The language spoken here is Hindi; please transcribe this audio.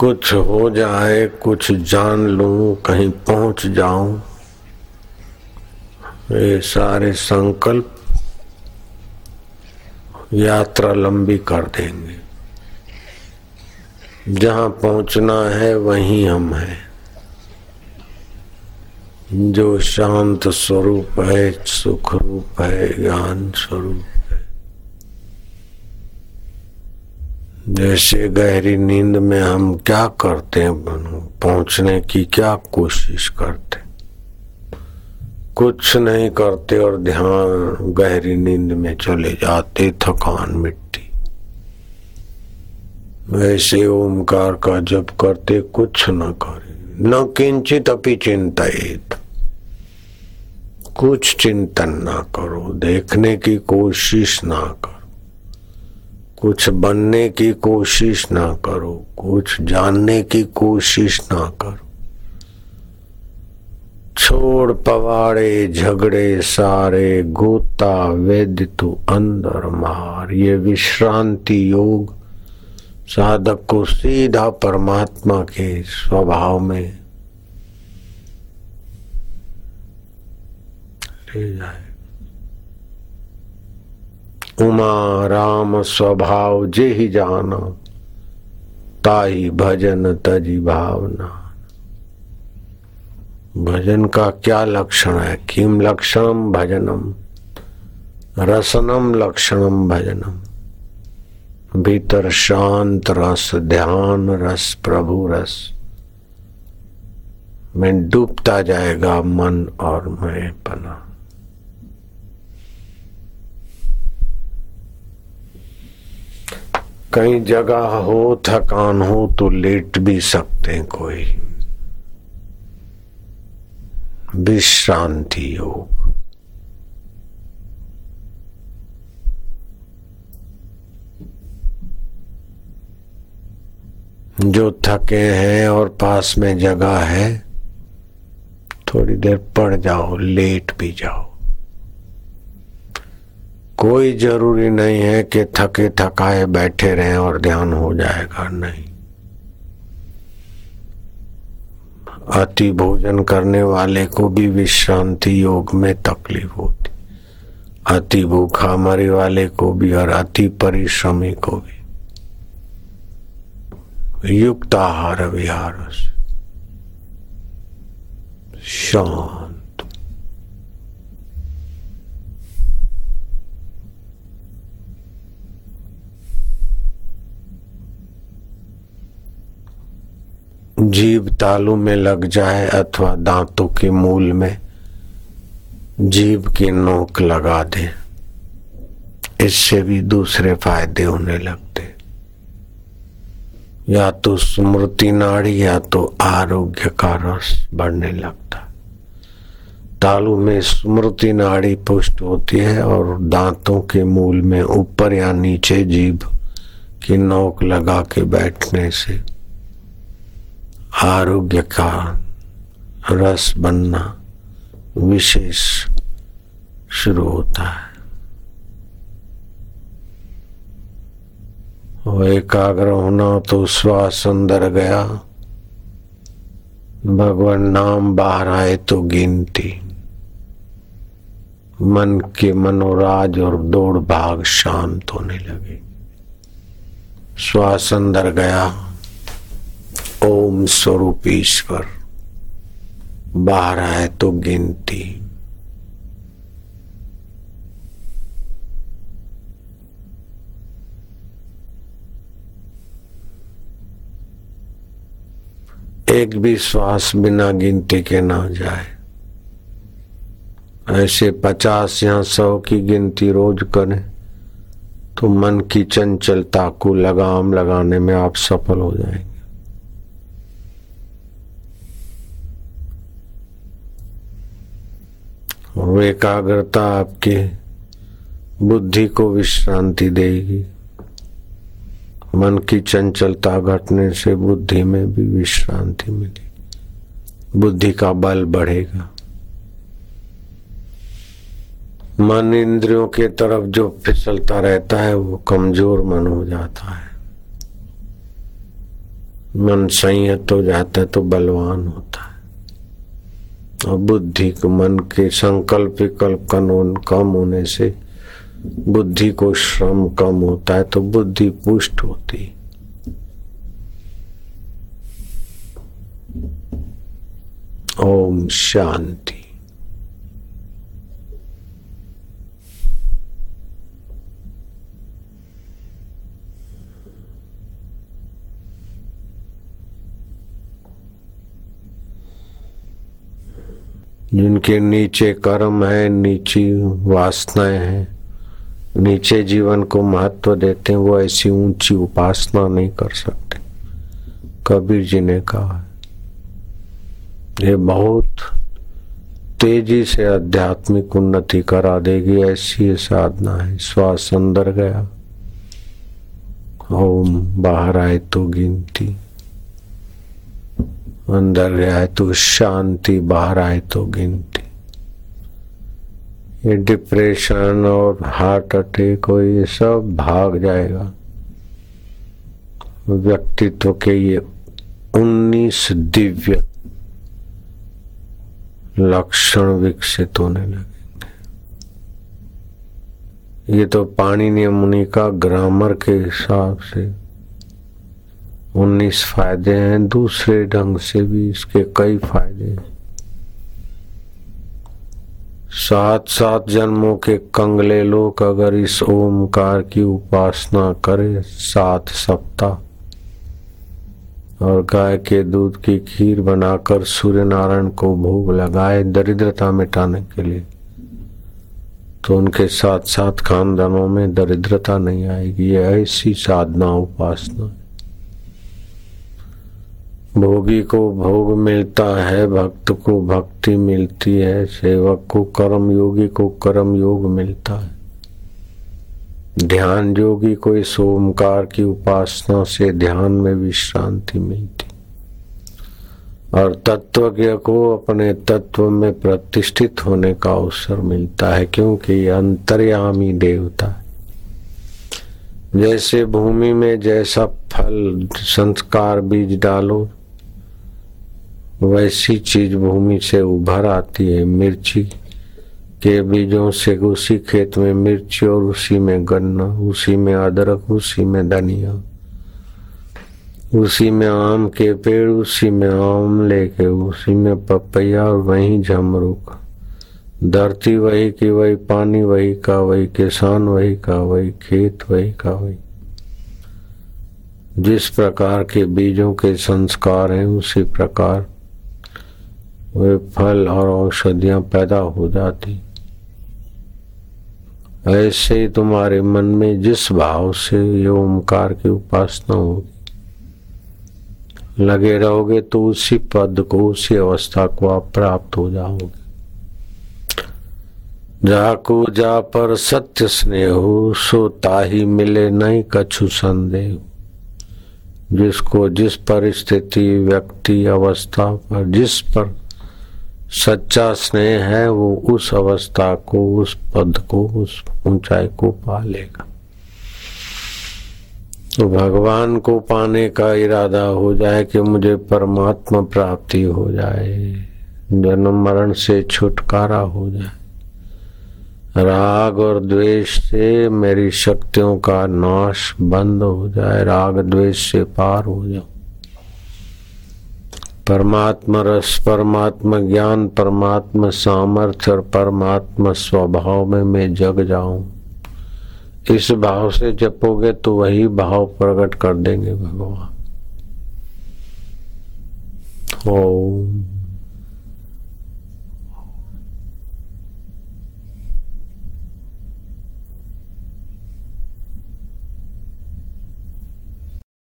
कुछ हो जाए, कुछ जान लूँ, कहीं पहुँच जाऊँ। ये सारे संकल्प यात्रा लंबी कर देंगे। जहाँ पहुँचना है, वहीं हम हैं। जो शांत स्वरूप है सुख रूप है, ज्ञान स्वरूप। जैसे गहरी नींद में हम क्या करते हैं, पहुँचने की क्या कोशिश करते कुछ नहीं करते और ध्यान गहरी नींद में चले जाते, थकान मिट्टी वैसे ओमकार का जप करते, कुछ न करे। न किंचित अपी चिंता कुछ चिंतन ना करो, देखने की कोशिश ना करो। कुछ बनने की कोशिश ना करो, कुछ जानने की कोशिश ना करो। छोड़ पवाड़े, झगड़े, सारे, गोता, वेद तू अंदर मार। ये विश्रांति योग साधक को सीधा परमात्मा के स्वभाव में ले जाए। उमा राम स्वभाव जे ही जाना, ताई भजन तजी भावना। भजन का क्या लक्षण है? किम लक्षणम भजनम, रसनम लक्षणम भजनम। भीतर शांत रस, ध्यान रस, प्रभु रस। में डूबता जाएगा मन और मैं पना। कहीं जगह हो, थकान हो तो लेट भी सकते हैं कोई। विश्रांति योग। जो थके हैं और पास में जगह है, थोड़ी देर पड़ जाओ, लेट भी जाओ। कोई ज़रूरी नहीं है कि थके थकाए बैठे रहें और ध्यान हो जाएगा, नहीं। अति भोजन करने वाले को भी विश्रांति योग में तकलीफ़ होती। अति भूखा मरे वाले को भी और अति परिश्रमी को भी। युक्त आहार विहार शांत। जीव तालू में लग जाए अथवा दांतों के मूल में जीव की नोक लगा दे। इससे भी दूसरे फ़ायदे होने लगते। या तो स्मृति नाड़ी या तो आरोग्य का रस बढ़ने लगता। तालू में स्मृति नाड़ी पुष्ट होती है और दांतों के मूल में ऊपर या नीचे जीभ की नोक लगा के बैठने से आरोग्य का रस बनना विशेष शुरू होता है। वो एकाग्र होना तो श्वास अंदर गया। भगवान नाम बाहर आए तो गिनती। मन के मनोराज और दौड़ भाग शांत होने लगे। श्वास अंदर गया। ओम स्वरूप ईश्वर बाहर आए तो गिनती। एक भी श्वास बिना गिनती के ना जाए। ऐसे पचास या सौ की गिनती रोज करें तो मन की चंचलता को लगाम लगाने में आप सफल हो जाएँगे। वो एकाग्रता आपके बुद्धि को विश्रांति देगी। मन की चंचलता घटने से बुद्धि में भी विश्रांति मिलेगी। बुद्धि का बल बढ़ेगा। मन इंद्रियों के तरफ़ जो फिसलता रहता है, वो कमज़ोर मन हो जाता है। मन संयत हो जाता है तो बलवान होता है। बुद्धि के मन के संकल्प विकल्प कानून कम होने से बुद्धि को श्रम कम होता है तो बुद्धि पुष्ट होती ओम शांति। जिनके नीचे कर्म है, नीची वासनाएँ हैं, नीचे जीवन को महत्व देते हैं, वो ऐसी ऊँची उपासना नहीं कर सकते। कबीर जी ने कहा, ये बहुत तेज़ी से आध्यात्मिक उन्नति करा देगी, ऐसी साधना है। श्वास अंदर गया, ओम बाहर आए तो गिनती। अंदर गया तो शांति, बाहर आए तो गिनती। ये डिप्रेशन और हार्ट अटैक हो ये सब भाग जाएगा। व्यक्तित्व के ये उन्नीस दिव्य लक्षण विकसित होने लगेंगे ये तो पाणी मुनि का ग्रामर के हिसाब से उन्नीस फ़ायदे हैं, दूसरे ढंग से भी इसके कई फ़ायदे हैं। सात सात जन्मों के कंगले लोग अगर इस ओमकार की उपासना करे, सात सप्ताह। और गाय के दूध की खीर बनाकर सूर्य नारायण को भोग लगाए, दरिद्रता मिटाने के लिए तो उनके साथ साथ खानदानों में दरिद्रता नहीं आएगी। ऐसी साधना उपासना भोगी को भोग मिलता है, भक्त को भक्ति मिलती है, सेवक को कर्म योगी को कर्म योग मिलता है। ध्यान योगी को इस ओमकार की उपासना से ध्यान में विश्रांति मिलती। और तत्वज्ञ को अपने तत्व में प्रतिष्ठित होने का अवसर मिलता है, क्योंकि अंतर्यामी देवता है। जैसे भूमि में जैसा फल, संस्कार, बीज डालो वैसी चीज़ भूमि से उभर आती है, मिर्ची के बीजों से उसी खेत में मिर्ची और उसी में गन्ना, उसी में अदरक, उसी में धनिया, उसी में आम के पेड़, उसी में आम लेके, उसी में पपैया और वही झमरुक धरती वही की वही, पानी वही का वही, किसान वही का वही, खेत वही का वही। जिस प्रकार के बीजों के संस्कार हैं, उसी प्रकार वे फल और औषधियाँ पैदा हो जाती। ऐसे ही तुम्हारे मन में जिस भाव से ये ओमकार की उपासना होगी, लगे रहोगे तो उसी पद को, उसी अवस्था को आप प्राप्त हो जाओगे। जाको जा पर सत्य स्नेह सो ताही मिले नहीं कछु संदेह। जिसको जिस परिस्थिति, व्यक्ति, अवस्था पर, जिस पर सच्चा स्नेह है, वो उस अवस्था को, उस पद को, उस ऊंचाई को पा लेगा। तो भगवान को पाने का इरादा हो जाए कि मुझे परमात्मा प्राप्ति हो जाए, जन्म मरण से छुटकारा हो जाए। राग और द्वेष से मेरी शक्तियों का नाश बंद हो जाए, राग द्वेष से पार हो जाओ परमात्मा रस, परमात्मा ज्ञान, परमात्मा सामर्थ्य और परमात्मा स्वभाव में मैं जग जाऊँ। इस भाव से जपोगे तो वही भाव प्रकट कर देंगे भगवान। ओम।